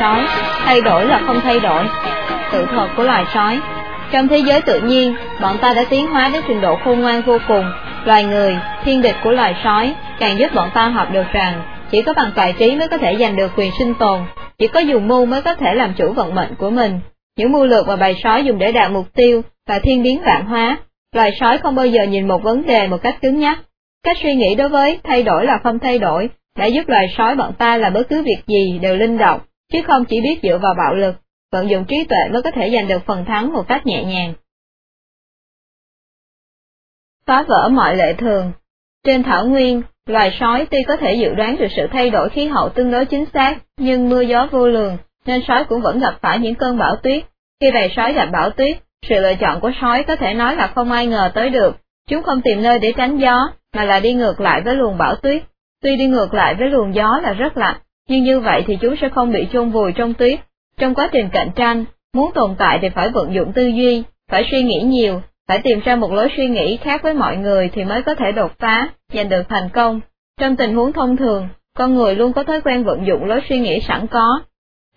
sói, thay đổi là không thay đổi. Tự thuật của loài sói Trong thế giới tự nhiên, bọn ta đã tiến hóa đến trình độ khôn ngoan vô cùng. Loài người, thiên địch của loài sói, càng giúp bọn ta học được rằng, chỉ có bằng tài trí mới có thể giành được quyền sinh tồn, chỉ có dùng mưu mới có thể làm chủ vận mệnh của mình. Những mưu lược mà bầy sói dùng để đạt mục tiêu và thiên biến vạn hóa. Loài sói không bao giờ nhìn một vấn đề một cách cứng nhắc. Cách suy nghĩ đối với thay đổi là không thay đổi, đã giúp loài sói bọn ta là bất cứ việc gì đều linh động, chứ không chỉ biết dựa vào bạo lực, vận dụng trí tuệ mới có thể giành được phần thắng một cách nhẹ nhàng. Phá vỡ mọi lệ thường Trên thảo nguyên, loài sói tuy có thể dự đoán được sự thay đổi khí hậu tương đối chính xác, nhưng mưa gió vô lường, nên sói cũng vẫn gặp phải những cơn bão tuyết. Khi bầy sói gặp bão tuyết, sự lựa chọn của sói có thể nói là không ai ngờ tới được, chúng không tìm nơi để tránh gió, mà là đi ngược lại với luồng bão tuyết. Tuy đi ngược lại với luồng gió là rất lạnh, nhưng như vậy thì chúng sẽ không bị chôn vùi trong tuyết. Trong quá trình cạnh tranh, muốn tồn tại thì phải vận dụng tư duy, phải suy nghĩ nhiều, phải tìm ra một lối suy nghĩ khác với mọi người thì mới có thể đột phá, giành được thành công. Trong tình huống thông thường, con người luôn có thói quen vận dụng lối suy nghĩ sẵn có.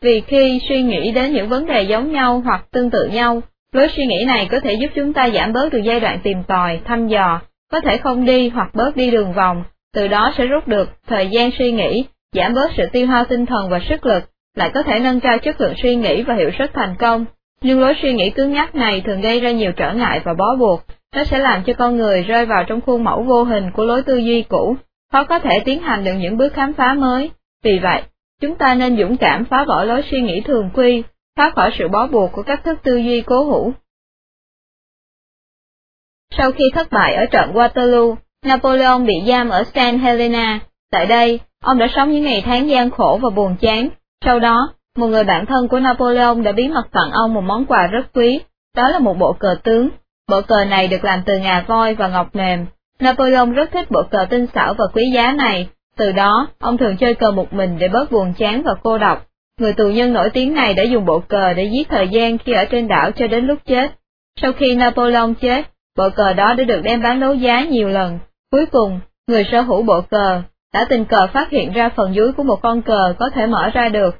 Vì khi suy nghĩ đến những vấn đề giống nhau hoặc tương tự nhau, lối suy nghĩ này có thể giúp chúng ta giảm bớt được giai đoạn tìm tòi, thăm dò, có thể không đi hoặc bớt đi đường vòng, từ đó sẽ rút được thời gian suy nghĩ, giảm bớt sự tiêu hao tinh thần và sức lực, lại có thể nâng cao chất lượng suy nghĩ và hiệu suất thành công. Nhưng lối suy nghĩ cứng nhắc này thường gây ra nhiều trở ngại và bó buộc, nó sẽ làm cho con người rơi vào trong khuôn mẫu vô hình của lối tư duy cũ, khó có thể tiến hành được những bước khám phá mới. Vì vậy, chúng ta nên dũng cảm phá vỡ lối suy nghĩ thường quy, thoát khỏi sự bó buộc của các thức tư duy cố hữu. Sau khi thất bại ở trận Waterloo, Napoleon bị giam ở St. Helena. Tại đây, ông đã sống những ngày tháng gian khổ và buồn chán. Sau đó, một người bạn thân của Napoleon đã bí mật tặng ông một món quà rất quý, đó là một bộ cờ tướng. Bộ cờ này được làm từ ngà voi và ngọc mềm. Napoleon rất thích bộ cờ tinh xảo và quý giá này, từ đó, ông thường chơi cờ một mình để bớt buồn chán và cô độc. Người tù nhân nổi tiếng này đã dùng bộ cờ để giết thời gian khi ở trên đảo cho đến lúc chết. Sau khi Napoleon chết, bộ cờ đó đã được đem bán đấu giá nhiều lần. Cuối cùng, người sở hữu bộ cờ đã tình cờ phát hiện ra phần dưới của một con cờ có thể mở ra được.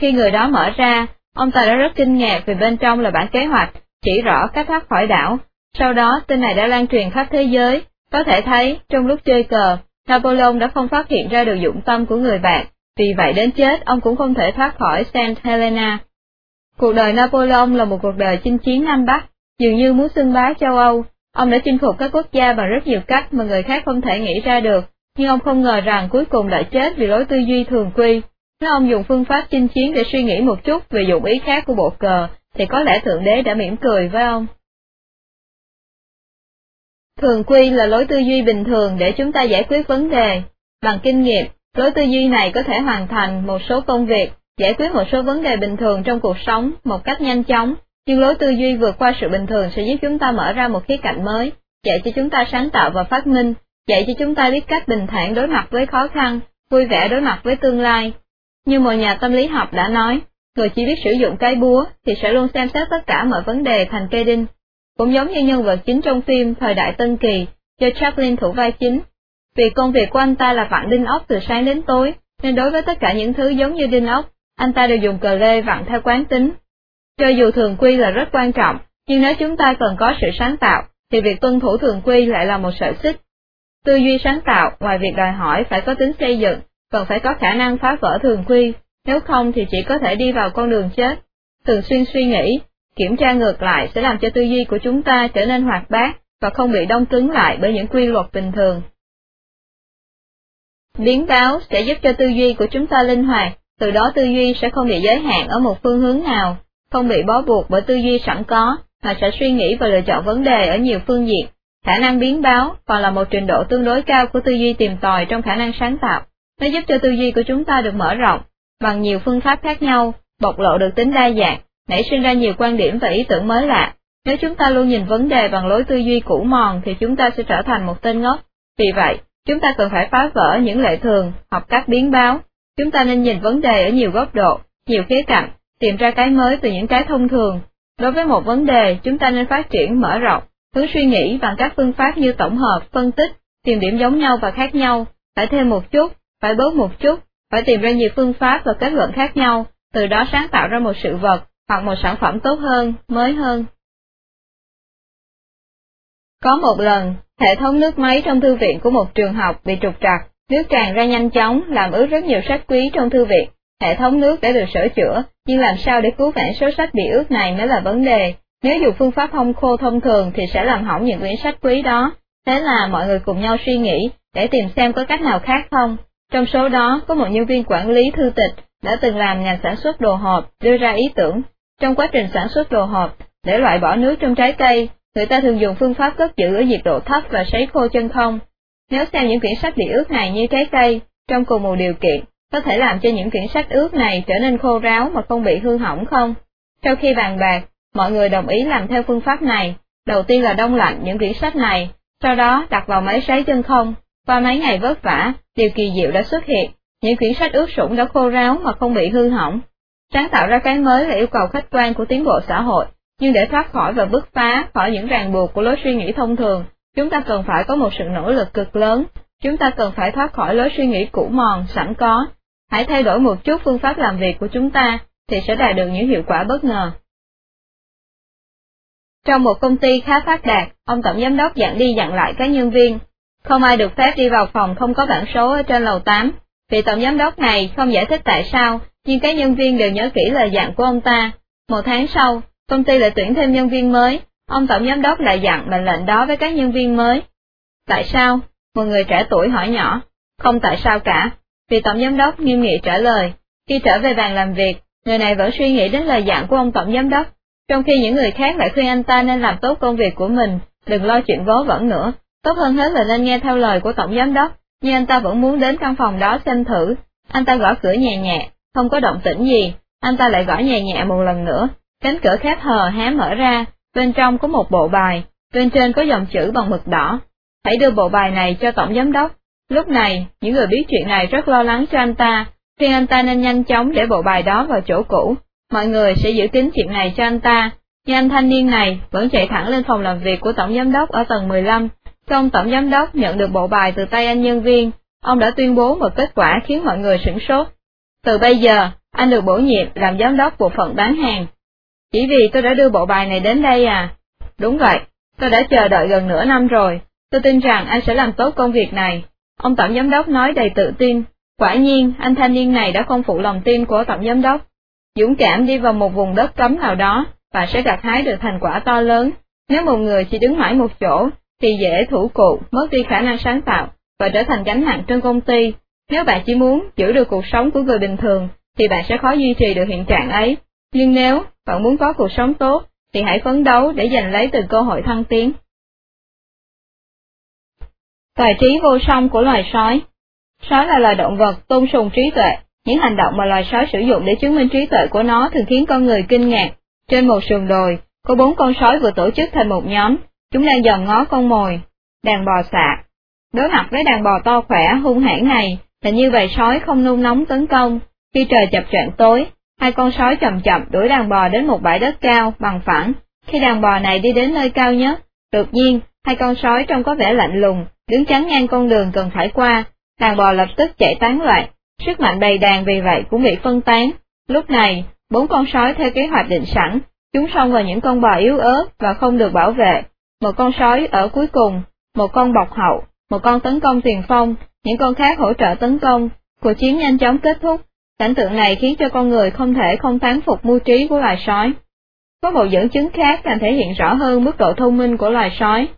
Khi người đó mở ra, ông ta đã rất kinh ngạc vì bên trong là bản kế hoạch, chỉ rõ cách thoát khỏi đảo. Sau đó tin này đã lan truyền khắp thế giới, có thể thấy trong lúc chơi cờ, Napoleon đã không phát hiện ra được dụng tâm của người bạn, vì vậy đến chết ông cũng không thể thoát khỏi Saint Helena. Cuộc đời Napoleon là một cuộc đời chinh chiến Nam Bắc, dường như muốn xưng bá châu Âu, ông đã chinh phục các quốc gia bằng rất nhiều cách mà người khác không thể nghĩ ra được, nhưng ông không ngờ rằng cuối cùng lại chết vì lối tư duy thường quy. Nếu ông dùng phương pháp chinh chiến để suy nghĩ một chút về dụng ý khác của bộ cờ, thì có lẽ Thượng Đế đã mỉm cười với ông. Thường quy là lối tư duy bình thường để chúng ta giải quyết vấn đề. Bằng kinh nghiệm, lối tư duy này có thể hoàn thành một số công việc, giải quyết một số vấn đề bình thường trong cuộc sống một cách nhanh chóng, nhưng lối tư duy vượt qua sự bình thường sẽ giúp chúng ta mở ra một khía cạnh mới, dạy cho chúng ta sáng tạo và phát minh, dạy cho chúng ta biết cách bình thản đối mặt với khó khăn, vui vẻ đối mặt với tương lai. Như một nhà tâm lý học đã nói, người chỉ biết sử dụng cái búa thì sẽ luôn xem xét tất cả mọi vấn đề thành cây đinh, cũng giống như nhân vật chính trong phim Thời đại Tân Kỳ, do Chaplin thủ vai chính. Vì công việc của anh ta là vặn đinh ốc từ sáng đến tối, nên đối với tất cả những thứ giống như đinh ốc, anh ta đều dùng cờ lê vặn theo quán tính. Cho dù thường quy là rất quan trọng, nhưng nếu chúng ta cần có sự sáng tạo, thì việc tuân thủ thường quy lại là một sợi xích. Tư duy sáng tạo, ngoài việc đòi hỏi phải có tính xây dựng, còn phải có khả năng phá vỡ thường quy, nếu không thì chỉ có thể đi vào con đường chết. Thường xuyên suy nghĩ, Kiểm tra ngược lại sẽ làm cho tư duy của chúng ta trở nên hoạt bát và không bị đông cứng lại bởi những quy luật bình thường. Biến báo sẽ giúp cho tư duy của chúng ta linh hoạt, từ đó tư duy sẽ không bị giới hạn ở một phương hướng nào, không bị bó buộc bởi tư duy sẵn có, mà sẽ suy nghĩ và lựa chọn vấn đề ở nhiều phương diện. Khả năng biến báo còn là một trình độ tương đối cao của tư duy tìm tòi trong khả năng sáng tạo. Nó giúp cho tư duy của chúng ta được mở rộng, bằng nhiều phương pháp khác nhau, bộc lộ được tính đa dạng, nảy sinh ra nhiều quan điểm và ý tưởng mới lạ. Nếu chúng ta luôn nhìn vấn đề bằng lối tư duy cũ mòn thì chúng ta sẽ trở thành một tên ngốc. Vì vậy, chúng ta cần phải phá vỡ những lệ thường, học cách biến báo. Chúng ta nên nhìn vấn đề ở nhiều góc độ, nhiều khía cạnh, tìm ra cái mới từ những cái thông thường. Đối với một vấn đề, chúng ta nên phát triển mở rộng, hướng suy nghĩ bằng các phương pháp như tổng hợp, phân tích, tìm điểm giống nhau và khác nhau, phải thêm một chút, phải bớt một chút, phải tìm ra nhiều phương pháp và kết luận khác nhau, từ đó sáng tạo ra một sự vật, hoặc một sản phẩm tốt hơn, mới hơn. Có một lần, hệ thống nước máy trong thư viện của một trường học bị trục trặc, nước tràn ra nhanh chóng, làm ướt rất nhiều sách quý trong thư viện. Hệ thống nước đã được sửa chữa, nhưng làm sao để cứu vãn số sách bị ướt này mới là vấn đề. Nếu dùng phương pháp hong khô thông thường thì sẽ làm hỏng những quyển sách quý đó. Thế là mọi người cùng nhau suy nghĩ, để tìm xem có cách nào khác không. Trong số đó, có một nhân viên quản lý thư tịch đã từng làm ngành sản xuất đồ hộp, đưa ra ý tưởng. Trong quá trình sản xuất đồ hộp, để loại bỏ nước trong trái cây, người ta thường dùng phương pháp cất giữ ở nhiệt độ thấp và sấy khô chân không. Nếu xem những quyển sách bị ướt này như trái cây, trong cùng một điều kiện, có thể làm cho những quyển sách ướt này trở nên khô ráo mà không bị hư hỏng không? Sau khi bàn bạc, mọi người đồng ý làm theo phương pháp này. Đầu tiên là đông lạnh những quyển sách này, sau đó đặt vào máy sấy chân không. Qua mấy ngày vất vả, điều kỳ diệu đã xuất hiện, những quyển sách ướt sũng đã khô ráo mà không bị hư hỏng. Sáng tạo ra cái mới là yêu cầu khách quan của tiến bộ xã hội, nhưng để thoát khỏi và bứt phá khỏi những ràng buộc của lối suy nghĩ thông thường, chúng ta cần phải có một sự nỗ lực cực lớn, chúng ta cần phải thoát khỏi lối suy nghĩ cũ mòn, sẵn có. Hãy thay đổi một chút phương pháp làm việc của chúng ta, thì sẽ đạt được những hiệu quả bất ngờ. Trong một công ty khá phát đạt, ông tổng giám đốc dặn đi dặn lại các nhân viên. Không ai được phép đi vào phòng không có bảng số ở trên lầu 8. Vị tổng giám đốc này không giải thích tại sao, nhưng các nhân viên đều nhớ kỹ lời dặn của ông ta. Một tháng sau, công ty lại tuyển thêm nhân viên mới, ông tổng giám đốc lại dặn mệnh lệnh đó với các nhân viên mới. Tại sao? Một người trẻ tuổi hỏi nhỏ. Không tại sao cả. Vị tổng giám đốc nghiêm nghị trả lời. Khi trở về bàn làm việc, người này vẫn suy nghĩ đến lời dặn của ông tổng giám đốc, trong khi những người khác lại khuyên anh ta nên làm tốt công việc của mình, đừng lo chuyện vớ vẩn nữa, tốt hơn hết là nên nghe theo lời của tổng giám đốc, nhưng anh ta vẫn muốn đến căn phòng đó xem thử. Anh ta gõ cửa nhẹ nhẹ, không có động tĩnh gì, anh ta lại gõ nhẹ nhẹ một lần nữa, cánh cửa khép hờ hé mở ra, bên trong có một bộ bài, bên trên có dòng chữ bằng mực đỏ. Hãy đưa bộ bài này cho tổng giám đốc. Lúc này, những người biết chuyện này rất lo lắng cho anh ta, khuyên anh ta nên nhanh chóng để bộ bài đó vào chỗ cũ, mọi người sẽ giữ kín chuyện này cho anh ta, nhưng anh thanh niên này vẫn chạy thẳng lên phòng làm việc của tổng giám đốc ở tầng 15. Trong tổng giám đốc nhận được bộ bài từ tay anh nhân viên, ông đã tuyên bố một kết quả khiến mọi người sửng sốt. Từ bây giờ, anh được bổ nhiệm làm giám đốc bộ phận bán hàng. Chỉ vì tôi đã đưa bộ bài này đến đây à? Đúng vậy, tôi đã chờ đợi gần nửa năm rồi, tôi tin rằng anh sẽ làm tốt công việc này. Ông tổng giám đốc nói đầy tự tin. Quả nhiên, anh thanh niên này đã không phụ lòng tin của tổng giám đốc. Dũng cảm đi vào một vùng đất cấm nào đó, và sẽ gặt hái được thành quả to lớn. Nếu một người chỉ đứng mãi một chỗ, thì dễ thủ cụ, mất đi khả năng sáng tạo, và trở thành gánh nặng trên công ty. Nếu bạn chỉ muốn giữ được cuộc sống của người bình thường, thì bạn sẽ khó duy trì được hiện trạng ấy. Nhưng nếu bạn muốn có cuộc sống tốt, thì hãy phấn đấu để giành lấy từng cơ hội thăng tiến. Tài trí vô song của loài sói Sói là loài động vật tôn sùng trí tuệ, những hành động mà loài sói sử dụng để chứng minh trí tuệ của nó thường khiến con người kinh ngạc. Trên một sườn đồi, có bốn con sói vừa tổ chức thành một nhóm, chúng đang dòm ngó con mồi, đàn bò xạ. Đối mặt với đàn bò to khỏe hung hãn này, hình như bầy sói không nung nóng tấn công. Khi trời chập choạng tối, hai con sói chậm chậm đuổi đàn bò đến một bãi đất cao, bằng phẳng. Khi đàn bò này đi đến nơi cao nhất, đột nhiên, hai con sói trông có vẻ lạnh lùng, đứng chắn ngang con đường cần phải qua, đàn bò lập tức chạy tán loạn, Sức mạnh đầy đàn vì vậy cũng bị phân tán. Lúc này, bốn con sói theo kế hoạch định sẵn, chúng xông vào những con bò yếu ớt và không được bảo vệ. Một con sói ở cuối cùng, một con bọc hậu, một con tấn công tiền phong, những con khác hỗ trợ tấn công. Cuộc chiến nhanh chóng kết thúc. Cảnh tượng này khiến cho con người không thể không tán phục mưu trí của loài sói. Có một dẫn chứng khác làm thể hiện rõ hơn mức độ thông minh của loài sói.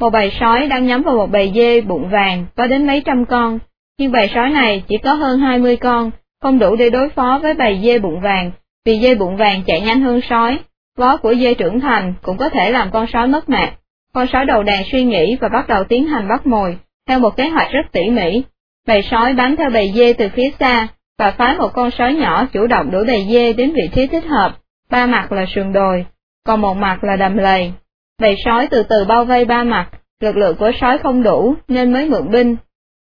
Một bầy sói đang nhắm vào một bầy dê bụng vàng có đến mấy trăm con, nhưng bầy sói này chỉ có hơn 20 con, không đủ để đối phó với bầy dê bụng vàng, vì dê bụng vàng chạy nhanh hơn sói. Vó của dê trưởng thành cũng có thể làm con sói mất mạng. Con sói đầu đàn suy nghĩ và bắt đầu tiến hành bắt mồi, theo một kế hoạch rất tỉ mỉ. Bầy sói bám theo bầy dê từ phía xa, và phái một con sói nhỏ chủ động đuổi bầy dê đến vị trí thích hợp, ba mặt là sườn đồi, còn một mặt là đầm lầy. Bầy sói từ từ bao vây ba mặt, lực lượng của sói không đủ nên mới mượn binh,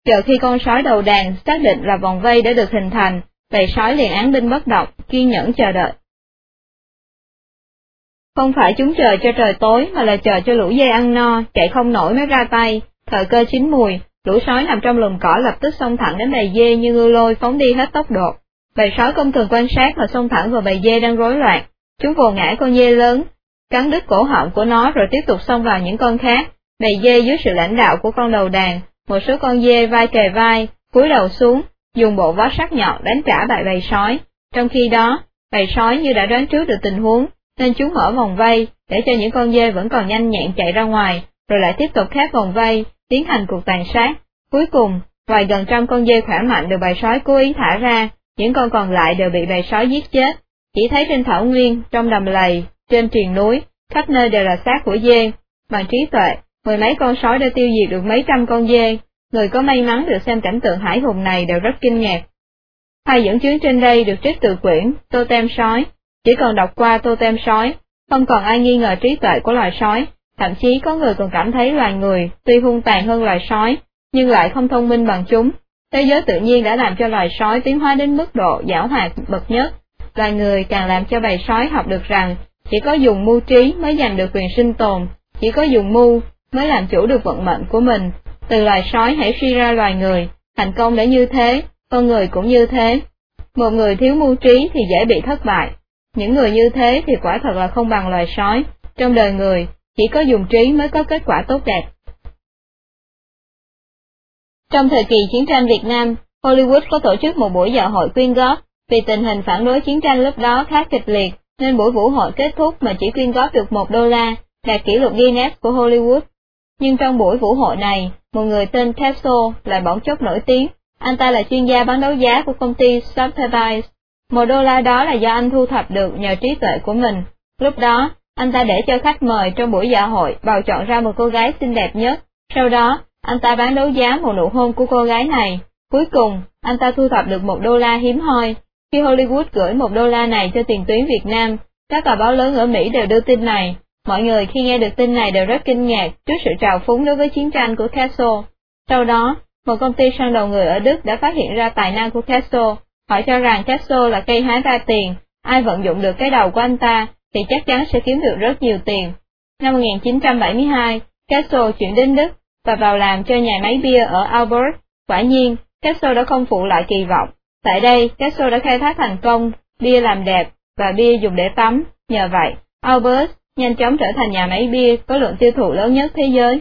Chờ khi con sói đầu đàn xác định là vòng vây đã được hình thành, bầy sói liền án binh bất động, kiên nhẫn chờ đợi. Không phải chúng chờ cho trời tối mà là chờ cho lũ dê ăn no, chạy không nổi mới ra tay, thời cơ chín mùi, lũ sói nằm trong lùm cỏ lập tức xông thẳng đến bầy dê như ngư lôi phóng đi hết tốc độ. Bầy sói không thường quan sát mà xông thẳng vào bầy dê đang rối loạn, chúng vồ ngã con dê lớn, cắn đứt cổ họng của nó rồi tiếp tục xông vào những con khác. Bầy dê dưới sự lãnh đạo của con đầu đàn, một số con dê vai kề vai, cúi đầu xuống, dùng bộ vó sắc nhọn đánh trả bại bầy sói. Trong khi đó, bầy sói như đã đoán trước được tình huống, nên chúng mở vòng vây, để cho những con dê vẫn còn nhanh nhẹn chạy ra ngoài, rồi lại tiếp tục khép vòng vây, tiến hành cuộc tàn sát. Cuối cùng, vài gần trăm con dê khỏe mạnh được bầy sói cố ý thả ra, những con còn lại đều bị bầy sói giết chết. Chỉ thấy trên thảo nguyên, trong đầm lầy, trên triền núi, khắp nơi đều là xác của dê. Bằng trí tuệ, mười mấy con sói đã tiêu diệt được mấy trăm con dê, người có may mắn được xem cảnh tượng hải hùng này đều rất kinh ngạc. Hai dẫn chứng trên đây được trích từ quyển Tô Tem Sói, chỉ cần đọc qua Tô Tem Sói, không còn ai nghi ngờ trí tuệ của loài sói, thậm chí có người còn cảm thấy loài người tuy hung tàn hơn loài sói, nhưng lại không thông minh bằng chúng. Thế giới tự nhiên đã làm cho loài sói tiến hóa đến mức độ giảo hoạt bậc nhất. Loài người càng làm cho bầy sói học được rằng, chỉ có dùng mưu trí mới giành được quyền sinh tồn, chỉ có dùng mưu mới làm chủ được vận mệnh của mình. Từ loài sói hãy suy ra loài người, thành công đã như thế, con người cũng như thế. Một người thiếu mưu trí thì dễ bị thất bại. Những người như thế thì quả thật là không bằng loài sói. Trong đời người, chỉ có dùng trí mới có kết quả tốt đẹp. Trong thời kỳ chiến tranh Việt Nam, Hollywood có tổ chức một buổi dạ hội quyên góp, vì tình hình phản đối chiến tranh lúc đó khá kịch liệt, nên buổi vũ hội kết thúc mà chỉ quyên góp được một đô la, đạt kỷ lục Guinness của Hollywood. Nhưng trong buổi vũ hội này, một người tên Castle lại bỗng chốc nổi tiếng, anh ta là chuyên gia bán đấu giá của công ty Sotheby's. Một đô la đó là do anh thu thập được nhờ trí tuệ của mình. Lúc đó, anh ta để cho khách mời trong buổi dạ hội bầu chọn ra một cô gái xinh đẹp nhất, sau đó, anh ta bán đấu giá một nụ hôn của cô gái này. Cuối cùng, anh ta thu thập được một đô la hiếm hoi. Khi Hollywood gửi một đô la này cho tiền tuyến Việt Nam, các tờ báo lớn ở Mỹ đều đưa tin này. Mọi người khi nghe được tin này đều rất kinh ngạc trước sự trào phúng đối với chiến tranh của Castle. Sau đó, một công ty săn đầu người ở Đức đã phát hiện ra tài năng của Castle. Họ cho rằng Castle là cây hái ra tiền, ai vận dụng được cái đầu của anh ta thì chắc chắn sẽ kiếm được rất nhiều tiền. Năm 1972, Castle chuyển đến Đức và vào làm cho nhà máy bia ở Albert. Quả nhiên, Castle đã không phụ lại kỳ vọng. Tại đây, Castle đã khai thác thành công, bia làm đẹp và bia dùng để tắm. Nhờ vậy, Albert nhanh chóng trở thành nhà máy bia có lượng tiêu thụ lớn nhất thế giới.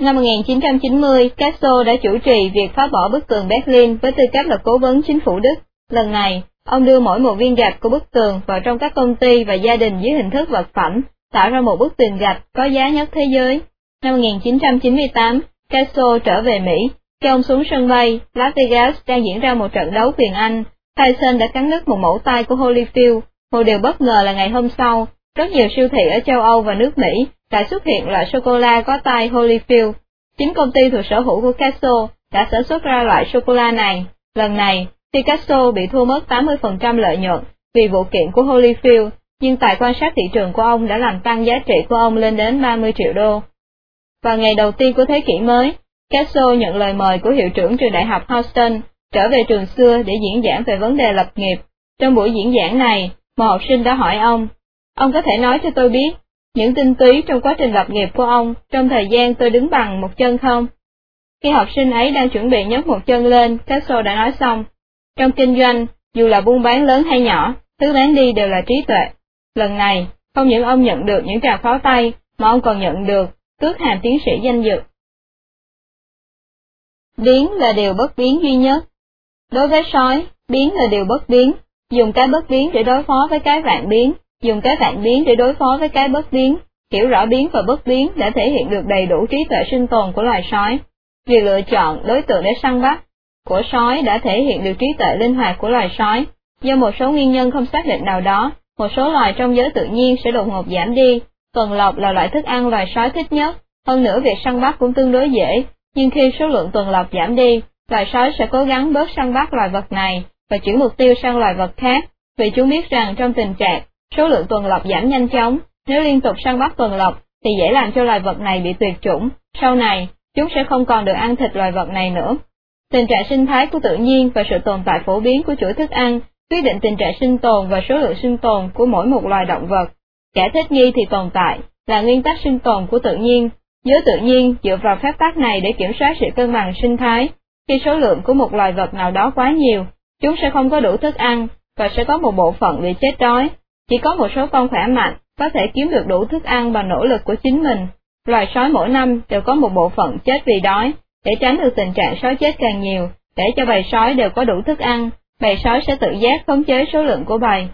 Năm 1990, Castro đã chủ trì việc phá bỏ bức tường Berlin với tư cách là cố vấn chính phủ Đức. Lần này, ông đưa mỗi một viên gạch của bức tường vào trong các công ty và gia đình dưới hình thức vật phẩm, tạo ra một bức tường gạch có giá nhất thế giới. Năm 1998, Castro trở về Mỹ. Khi ông xuống sân bay, Las Vegas đang diễn ra một trận đấu quyền Anh. Tyson đã cắn đứt một mẫu tay của Holyfield. Một điều bất ngờ là ngày hôm sau, rất nhiều siêu thị ở châu Âu và nước Mỹ đã xuất hiện loại sô-cô-la có tay Holyfield. Chính công ty thuộc sở hữu của Castle đã sản xuất ra loại sô-cô-la này. Lần này, Picasso bị thua mất 80% lợi nhuận vì vụ kiện của Holyfield, nhưng tài quan sát thị trường của ông đã làm tăng giá trị của ông lên đến 30 triệu đô. Vào ngày đầu tiên của thế kỷ mới, Castro nhận lời mời của hiệu trưởng trường đại học Houston trở về trường xưa để diễn giảng về vấn đề lập nghiệp. Trong buổi diễn giảng này, một học sinh đã hỏi ông, ông có thể nói cho tôi biết, những tinh túy trong quá trình lập nghiệp của ông trong thời gian tôi đứng bằng một chân không? Khi học sinh ấy đang chuẩn bị nhấc một chân lên, Castro đã nói xong, trong kinh doanh, dù là buôn bán lớn hay nhỏ, thứ bán đi đều là trí tuệ. Lần này, không những ông nhận được những tràng pháo tay, mà ông còn nhận được tước hàm tiến sĩ danh dự. Biến là điều bất biến duy nhất. Đối với sói, biến là điều bất biến, dùng cái bất biến để đối phó với cái vạn biến, dùng cái vạn biến để đối phó với cái bất biến, hiểu rõ biến và bất biến đã thể hiện được đầy đủ trí tuệ sinh tồn của loài sói. Việc lựa chọn đối tượng để săn bắt của sói đã thể hiện được trí tuệ linh hoạt của loài sói. Do một số nguyên nhân không xác định nào đó, một số loài trong giới tự nhiên sẽ đột ngột giảm đi. Tuần lộc là loại thức ăn loài sói thích nhất, hơn nữa việc săn bắt cũng tương đối dễ, nhưng khi số lượng tuần lộc giảm đi, loài sói sẽ cố gắng bớt săn bắt loài vật này và chuyển mục tiêu sang loài vật khác, vì chúng biết rằng trong tình trạng số lượng tuần lộc giảm nhanh chóng, nếu liên tục săn bắt tuần lộc thì dễ làm cho loài vật này bị tuyệt chủng, sau này chúng sẽ không còn được ăn thịt loài vật này nữa. Tình trạng sinh thái của tự nhiên và sự tồn tại phổ biến của chuỗi thức ăn quyết định tình trạng sinh tồn và số lượng sinh tồn của mỗi một loài động vật. Kẻ thích nghi thì tồn tại, là nguyên tắc sinh tồn của tự nhiên. Giới tự nhiên dựa vào phép tắc này để kiểm soát sự cân bằng sinh thái. Khi số lượng của một loài vật nào đó quá nhiều, chúng sẽ không có đủ thức ăn, và sẽ có một bộ phận bị chết đói. Chỉ có một số con khỏe mạnh, có thể kiếm được đủ thức ăn bằng nỗ lực của chính mình. Loài sói mỗi năm đều có một bộ phận chết vì đói, để tránh được tình trạng sói chết càng nhiều, để cho bầy sói đều có đủ thức ăn, bầy sói sẽ tự giác khống chế số lượng của bầy.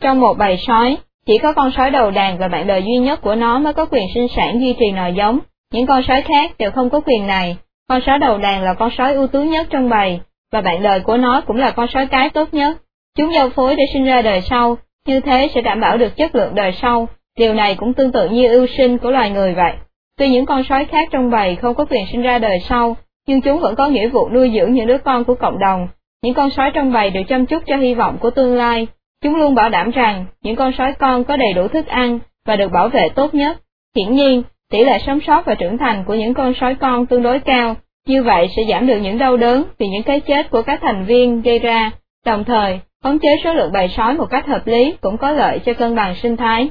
Trong một bầy sói, chỉ có con sói đầu đàn và bạn đời duy nhất của nó mới có quyền sinh sản duy trì nòi giống, những con sói khác đều không có quyền này. Con sói đầu đàn là con sói ưu tú nhất trong bầy, và bạn đời của nó cũng là con sói cái tốt nhất. Chúng giao phối để sinh ra đời sau, như thế sẽ đảm bảo được chất lượng đời sau, điều này cũng tương tự như ưu sinh của loài người vậy. Tuy những con sói khác trong bầy không có quyền sinh ra đời sau, nhưng chúng vẫn có nghĩa vụ nuôi dưỡng những đứa con của cộng đồng. Những con sói trong bầy đều chăm chút cho hy vọng của tương lai. Chúng luôn bảo đảm rằng những con sói con có đầy đủ thức ăn và được bảo vệ tốt nhất. Hiển nhiên, tỷ lệ sống sót và trưởng thành của những con sói con tương đối cao, như vậy sẽ giảm được những đau đớn vì những cái chết của các thành viên gây ra, đồng thời, khống chế số lượng bầy sói một cách hợp lý cũng có lợi cho cân bằng sinh thái.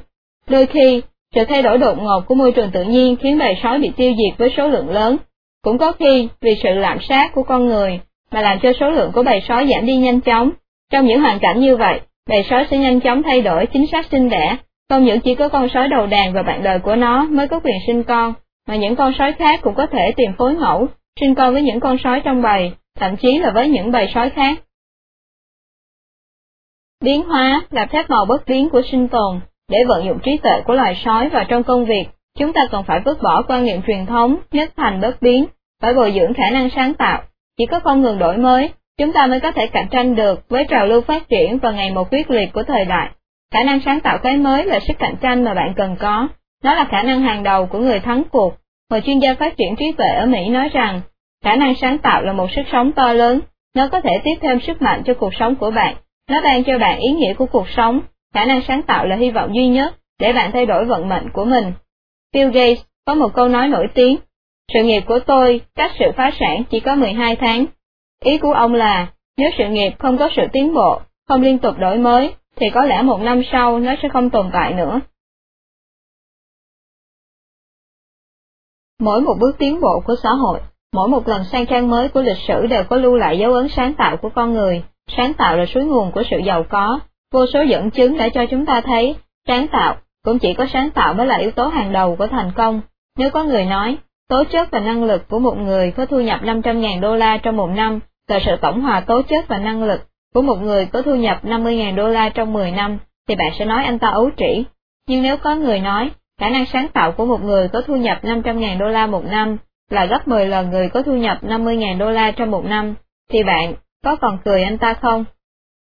Đôi khi, sự thay đổi đột ngột của môi trường tự nhiên khiến bầy sói bị tiêu diệt với số lượng lớn. Cũng có khi, vì sự lạm sát của con người, mà làm cho số lượng của bầy sói giảm đi nhanh chóng. Trong những hoàn cảnh như vậy, bầy sói sẽ nhanh chóng thay đổi chính sách sinh đẻ, không những chỉ có con sói đầu đàn và bạn đời của nó mới có quyền sinh con, mà những con sói khác cũng có thể tìm phối ngẫu, sinh con với những con sói trong bầy, thậm chí là với những bầy sói khác. Biến hóa là phép màu bất biến của sinh tồn, để vận dụng trí tuệ của loài sói vào trong công việc, chúng ta cần phải vứt bỏ quan niệm truyền thống, nhất thành bất biến, phải bồi dưỡng khả năng sáng tạo. Chỉ có không ngừng đổi mới, chúng ta mới có thể cạnh tranh được với trào lưu phát triển và ngày một quyết liệt của thời đại. Khả năng sáng tạo cái mới là sức cạnh tranh mà bạn cần có. Nó là khả năng hàng đầu của người thắng cuộc. Một chuyên gia phát triển trí tuệ ở Mỹ nói rằng, khả năng sáng tạo là một sức sống to lớn, nó có thể tiếp thêm sức mạnh cho cuộc sống của bạn. Nó ban cho bạn ý nghĩa của cuộc sống, khả năng sáng tạo là hy vọng duy nhất để bạn thay đổi vận mệnh của mình. Bill Gates có một câu nói nổi tiếng, sự nghiệp của tôi cách sự phá sản chỉ có 12 tháng. Ý của ông là, nếu sự nghiệp không có sự tiến bộ, không liên tục đổi mới, thì có lẽ một năm sau nó sẽ không tồn tại nữa. Mỗi một bước tiến bộ của xã hội, mỗi một lần sang trang mới của lịch sử đều có lưu lại dấu ấn sáng tạo của con người, sáng tạo là suối nguồn của sự giàu có, Vô số dẫn chứng đã cho chúng ta thấy, sáng tạo, cũng chỉ có sáng tạo mới là yếu tố hàng đầu của thành công. Nếu có người nói, tố chất và năng lực của một người có thu nhập 500.000 đô la trong một năm là sự tổng hòa tố chất và năng lực của một người có thu nhập 50.000 đô la trong 10 năm, thì bạn sẽ nói anh ta ấu trĩ. Nhưng nếu có người nói, khả năng sáng tạo của một người có thu nhập 500.000 đô la một năm là gấp 10 lần người có thu nhập 50.000 đô la trong một năm, thì bạn có còn cười anh ta không?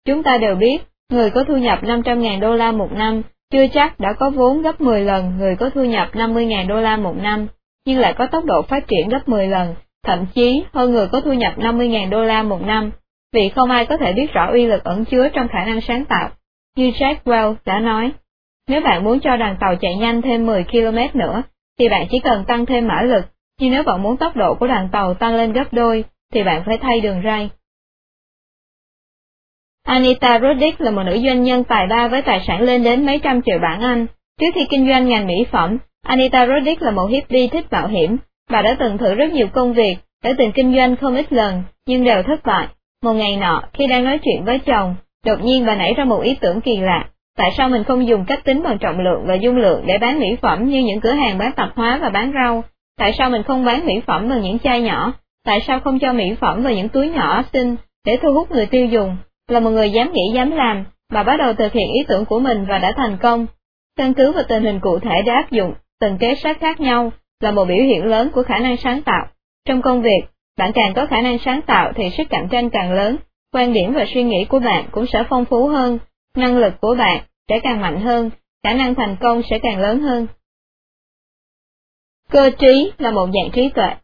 Chúng ta đều biết, Người có thu nhập 500.000 đô la một năm, chưa chắc đã có vốn gấp 10 lần người có thu nhập 50.000 đô la một năm, nhưng lại có tốc độ phát triển gấp 10 lần, thậm chí hơn người có thu nhập 50.000 đô la một năm, vì không ai có thể biết rõ uy lực ẩn chứa trong khả năng sáng tạo. Như Jack Welch đã nói, nếu bạn muốn cho đoàn tàu chạy nhanh thêm 10 km nữa, thì bạn chỉ cần tăng thêm mã lực, nhưng nếu bạn muốn tốc độ của đoàn tàu tăng lên gấp đôi, thì bạn phải thay đường ray. Anita Roddick là một nữ doanh nhân tài ba với tài sản lên đến mấy trăm triệu bảng Anh. Trước khi kinh doanh ngành mỹ phẩm, Anita Roddick là một hippie thích mạo hiểm. Bà đã từng thử rất nhiều công việc, đã từng kinh doanh không ít lần, nhưng đều thất bại. Một ngày nọ, khi đang nói chuyện với chồng, đột nhiên bà nảy ra một ý tưởng kỳ lạ. Tại sao mình không dùng cách tính bằng trọng lượng và dung lượng để bán mỹ phẩm như những cửa hàng bán tạp hóa và bán rau? Tại sao mình không bán mỹ phẩm bằng những chai nhỏ? Tại sao không cho mỹ phẩm vào những túi nhỏ xinh để thu hút người tiêu dùng? Là một người dám nghĩ dám làm, bà bắt đầu thực hiện ý tưởng của mình và đã thành công. Căn cứ vào tình hình cụ thể để áp dụng, từng kế sách khác nhau, là một biểu hiện lớn của khả năng sáng tạo. Trong công việc, bạn càng có khả năng sáng tạo thì sức cạnh tranh càng lớn, quan điểm và suy nghĩ của bạn cũng sẽ phong phú hơn, năng lực của bạn sẽ càng mạnh hơn, khả năng thành công sẽ càng lớn hơn. Cơ trí là một dạng trí tuệ.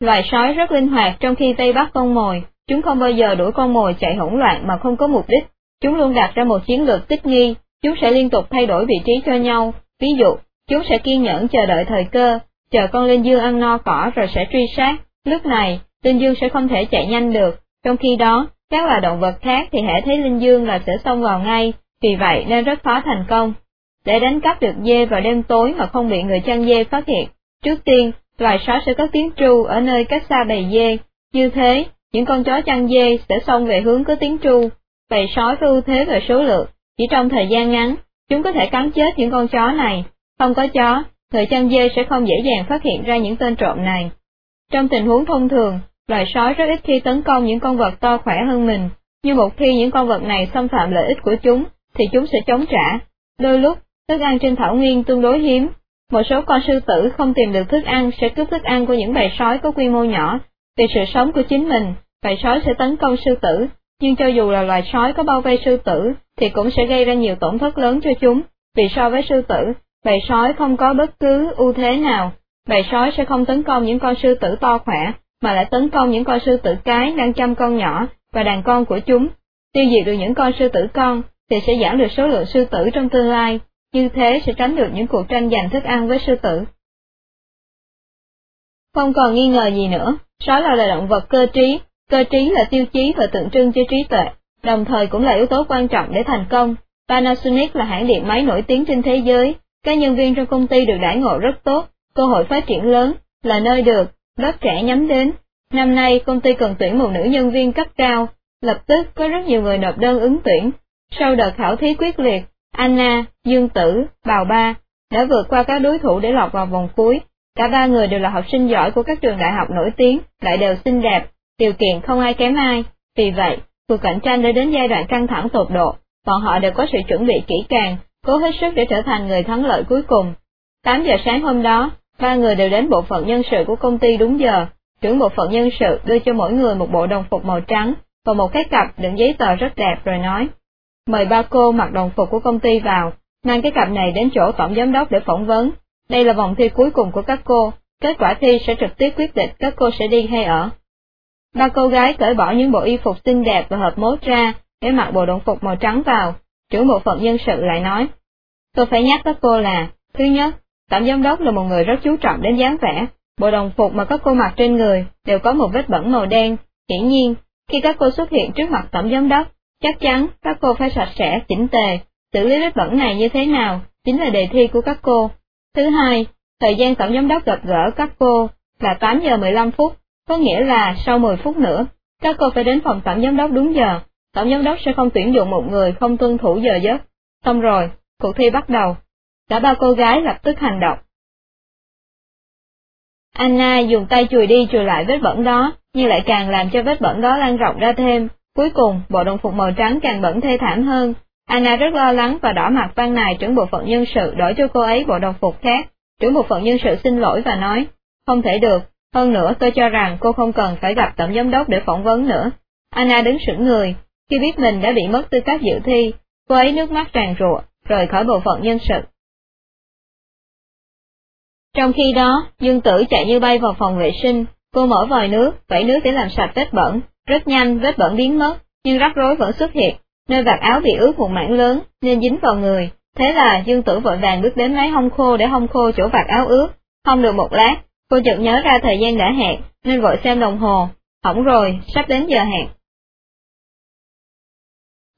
Loài sói rất linh hoạt trong khi vây bắt con mồi, Chúng không bao giờ đuổi con mồi chạy hỗn loạn mà không có mục đích, chúng luôn đặt ra một chiến lược tích nghi, chúng sẽ liên tục thay đổi vị trí cho nhau, ví dụ, chúng sẽ kiên nhẫn chờ đợi thời cơ, chờ con linh dương ăn no cỏ rồi sẽ truy sát, lúc này, linh dương sẽ không thể chạy nhanh được, trong khi đó, các loài động vật khác thì hễ thấy linh dương là sẽ xông vào ngay, vì vậy nên rất khó thành công. để đánh cắp được dê vào đêm tối mà không bị người chăn dê phát hiện. Trước tiên, loài sói sẽ có tiếng tru ở nơi cách xa bầy dê, như thế, những con chó chăn dê sẽ xông về hướng có tiếng tru. Bầy sói có ưu thế về số lượng, chỉ trong thời gian ngắn, chúng có thể cắn chết những con chó này. Không có chó, người chăn dê sẽ không dễ dàng phát hiện ra những tên trộm này. Trong tình huống thông thường, loài sói rất ít khi tấn công những con vật to khỏe hơn mình, nhưng một khi những con vật này xâm phạm lợi ích của chúng, thì chúng sẽ chống trả. Đôi lúc, thức ăn trên thảo nguyên tương đối hiếm. Một số con sư tử không tìm được thức ăn sẽ cướp thức ăn của những bầy sói có quy mô nhỏ. Vì sự sống của chính mình, bầy sói sẽ tấn công sư tử, nhưng cho dù là loài sói có bao vây sư tử, thì cũng sẽ gây ra nhiều tổn thất lớn cho chúng, vì so với sư tử, bầy sói không có bất cứ ưu thế nào. Bầy sói sẽ không tấn công những con sư tử to khỏe, mà lại tấn công những con sư tử cái đang chăm con nhỏ và đàn con của chúng. Tiêu diệt được những con sư tử con, thì sẽ giảm được số lượng sư tử trong tương lai, như thế sẽ tránh được những cuộc tranh giành thức ăn với sư tử. Không còn nghi ngờ gì nữa, sói là loài động vật cơ trí, cơ trí là tiêu chí và tượng trưng cho trí tuệ, đồng thời cũng là yếu tố quan trọng để thành công. Panasonic là hãng điện máy nổi tiếng trên thế giới, các nhân viên trong công ty được đãi ngộ rất tốt, cơ hội phát triển lớn, là nơi được lớp trẻ nhắm đến. Năm nay công ty cần tuyển một nữ nhân viên cấp cao, lập tức có rất nhiều người nộp đơn ứng tuyển. Sau đợt khảo thí quyết liệt, Anna, Dương Tử, Bào Ba đã vượt qua các đối thủ để lọt vào vòng cuối. Cả ba người đều là học sinh giỏi của các trường đại học nổi tiếng, lại đều xinh đẹp, điều kiện không ai kém ai. Vì vậy, cuộc cạnh tranh đã đến giai đoạn căng thẳng tột độ, bọn họ đều có sự chuẩn bị kỹ càng, cố hết sức để trở thành người thắng lợi cuối cùng. 8 giờ sáng hôm đó, ba người đều đến bộ phận nhân sự của công ty đúng giờ, trưởng bộ phận nhân sự đưa cho mỗi người một bộ đồng phục màu trắng và một cái cặp đựng giấy tờ rất đẹp rồi nói. Mời ba cô mặc đồng phục của công ty vào, mang cái cặp này đến chỗ tổng giám đốc để phỏng vấn. Đây là vòng thi cuối cùng của các cô, kết quả thi sẽ trực tiếp quyết định các cô sẽ đi hay ở. Ba cô gái cởi bỏ những bộ y phục xinh đẹp và hợp mốt ra, để mặc bộ đồng phục màu trắng vào, trưởng bộ phận nhân sự lại nói. Tôi phải nhắc các cô là, thứ nhất, tổng giám đốc là một người rất chú trọng đến dáng vẻ, bộ đồng phục mà các cô mặc trên người đều có một vết bẩn màu đen, hiển nhiên, khi các cô xuất hiện trước mặt tổng giám đốc, chắc chắn các cô phải sạch sẽ, chỉnh tề, xử lý vết bẩn này như thế nào, chính là đề thi của các cô. Thứ hai, thời gian tổng giám đốc gặp gỡ các cô là 8 giờ 15 phút, có nghĩa là sau 10 phút nữa, các cô phải đến phòng tổng giám đốc đúng giờ, tổng giám đốc sẽ không tuyển dụng một người không tuân thủ giờ giấc. Xong rồi, cuộc thi bắt đầu. Cả ba cô gái lập tức hành động. Anna dùng tay chùi đi chùi lại vết bẩn đó, nhưng lại càng làm cho vết bẩn đó lan rộng ra thêm. Cuối cùng, bộ đồng phục màu trắng càng bẩn thê thảm hơn. Anna rất lo lắng và đỏ mặt văn nài trưởng bộ phận nhân sự đổi cho cô ấy bộ đồng phục khác. Trưởng bộ phận nhân sự xin lỗi và nói, không thể được, hơn nữa tôi cho rằng cô không cần phải gặp tổng giám đốc để phỏng vấn nữa. Anna đứng sững người, khi biết mình đã bị mất tư cách dự thi, cô ấy nước mắt tràn rụa, rời khỏi bộ phận nhân sự. Trong khi đó, Dương Tử chạy như bay vào phòng vệ sinh, cô mở vòi nước, vẩy nước để làm sạch vết bẩn, rất nhanh vết bẩn biến mất, nhưng rắc rối vẫn xuất hiện, nơi vạt áo bị ướt một mảng lớn, nên dính vào người, thế là Dương Tử vội vàng bước đến máy hong khô để hong khô chỗ vạt áo ướt, không được một lát, cô chợt nhớ ra thời gian đã hẹn, nên vội xem đồng hồ, hỏng rồi, sắp đến giờ hẹn.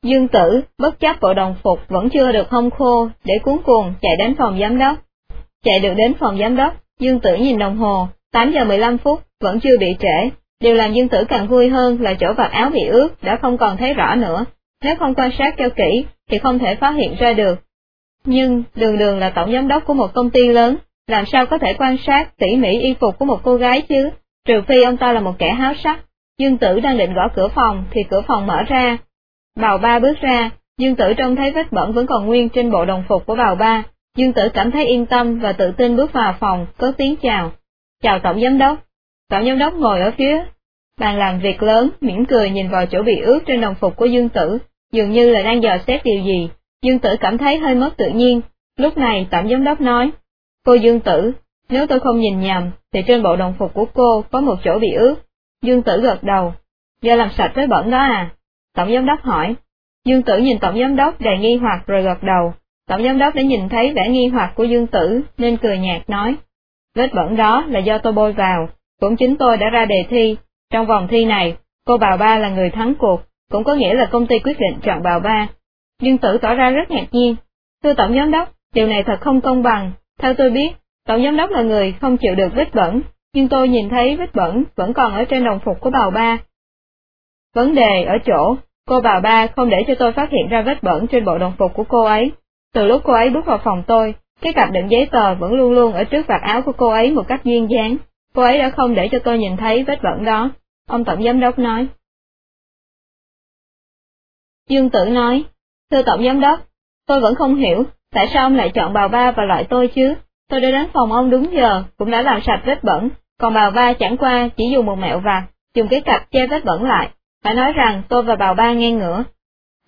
Dương Tử, bất chấp bộ đồng phục vẫn chưa được hong khô, để cuốn cuồng chạy đến phòng giám đốc. Chạy được đến phòng giám đốc, Dương Tử nhìn đồng hồ, 8 giờ 15 phút, vẫn chưa bị trễ. Điều làm Dương Tử càng vui hơn là chỗ vạt áo bị ướt đã không còn thấy rõ nữa, nếu không quan sát cho kỹ thì không thể phát hiện ra được. Nhưng, đường đường là tổng giám đốc của một công ty lớn, làm sao có thể quan sát tỉ mỉ y phục của một cô gái chứ, trừ phi ông ta là một kẻ háo sắc. Dương Tử đang định gõ cửa phòng thì cửa phòng mở ra. Bào ba bước ra, Dương Tử trông thấy vết bẩn vẫn còn nguyên trên bộ đồng phục của bào ba, Dương Tử cảm thấy yên tâm và tự tin bước vào phòng, có tiếng chào. Chào Tổng Giám Đốc. Tổng Giám Đốc ngồi ở phía bàn làm việc lớn, mỉm cười nhìn vào chỗ bị ướt trên đồng phục của Dương Tử, dường như là đang dò xét điều gì. Dương Tử cảm thấy hơi mất tự nhiên. Lúc này Tổng Giám Đốc nói, Cô Dương Tử, nếu tôi không nhìn nhầm, thì trên bộ đồng phục của cô có một chỗ bị ướt. Dương Tử gật đầu. Do làm sạch với bẩn đó à? Tổng Giám Đốc hỏi. Dương Tử nhìn Tổng Giám Đốc đầy nghi hoặc rồi gật đầu. Tổng giám đốc đã nhìn thấy vẻ nghi hoặc của Dương Tử, nên cười nhạt nói, vết bẩn đó là do tôi bôi vào, cũng chính tôi đã ra đề thi, trong vòng thi này, cô Bào Ba là người thắng cuộc, cũng có nghĩa là công ty quyết định chọn Bào Ba. Dương Tử tỏ ra rất ngạc nhiên, thưa Tổng giám đốc, điều này thật không công bằng. Theo tôi biết, tổng giám đốc là người không chịu được vết bẩn, nhưng tôi nhìn thấy vết bẩn vẫn còn ở trên đồng phục của bào ba. Vấn đề ở chỗ, cô bào ba không để cho tôi phát hiện ra vết bẩn trên bộ đồng phục của cô ấy. Từ lúc cô ấy bước vào phòng tôi, cái cặp đựng giấy tờ vẫn luôn luôn ở trước vạt áo của cô ấy một cách duyên dáng. Cô ấy đã không để cho tôi nhìn thấy vết bẩn đó. Ông tổng giám đốc nói. Dương Tử nói, thưa tổng giám đốc, tôi vẫn không hiểu, tại sao ông lại chọn bào ba và loại tôi chứ? Tôi đã đến phòng ông đúng giờ, cũng đã làm sạch vết bẩn, còn bào ba chẳng qua chỉ dùng một mẹo vặt, dùng cái cặp che vết bẩn lại. Phải nói rằng tôi và bào ba nghe ngửa.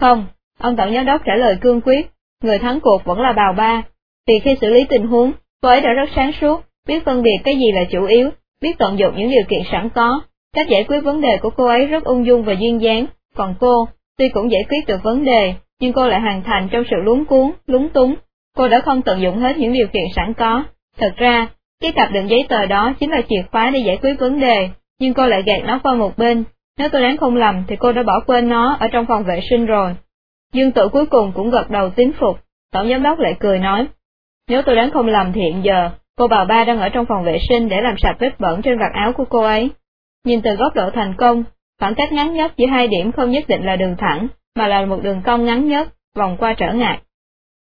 Không, ông tổng giám đốc trả lời cương quyết, người thắng cuộc vẫn là bào ba, vì khi xử lý tình huống, cô ấy đã rất sáng suốt, biết phân biệt cái gì là chủ yếu, biết tận dụng những điều kiện sẵn có. Cách giải quyết vấn đề của cô ấy rất ung dung và duyên dáng, còn cô, tuy cũng giải quyết được vấn đề, nhưng cô lại hoàn thành trong sự lúng cuốn, lúng túng. Cô đã không tận dụng hết những điều kiện sẵn có. Thật ra, cái cặp đựng giấy tờ đó chính là chìa khóa để giải quyết vấn đề, nhưng cô lại gạt nó qua một bên. Nếu tôi đoán không lầm thì cô đã bỏ quên nó ở trong phòng vệ sinh rồi. Dương tử cuối cùng cũng gật đầu tín phục, tổng giám đốc lại cười nói. Nếu tôi đoán không lầm thiện hiện giờ, cô bà ba đang ở trong phòng vệ sinh để làm sạch vết bẩn trên vạt áo của cô ấy. Nhìn từ góc độ thành công, khoảng cách ngắn nhất giữa hai điểm không nhất định là đường thẳng, mà là một đường cong ngắn nhất, vòng qua trở ngại.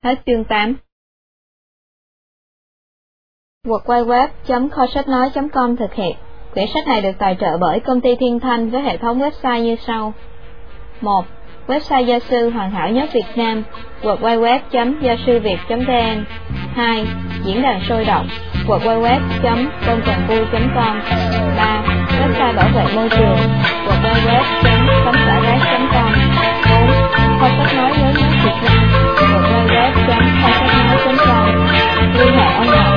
Hết chương 8 Quật quay web kho sách nói.com thực hiện. Quyển sách này được tài trợ bởi công ty Thiên Thanh với hệ thống website như sau. 1 website gia sư hoàn hảo nhất Việt Nam, www.giasưviet.vn 2. Diễn đàn sôi động, www.công trầnvui.com 3. Website bảo vệ môi trường, www.phóngsảrác.com 4. Kho sách nói lớn nhất Việt Nam, www.kho sách nói.com Liên hệ ông Ngọc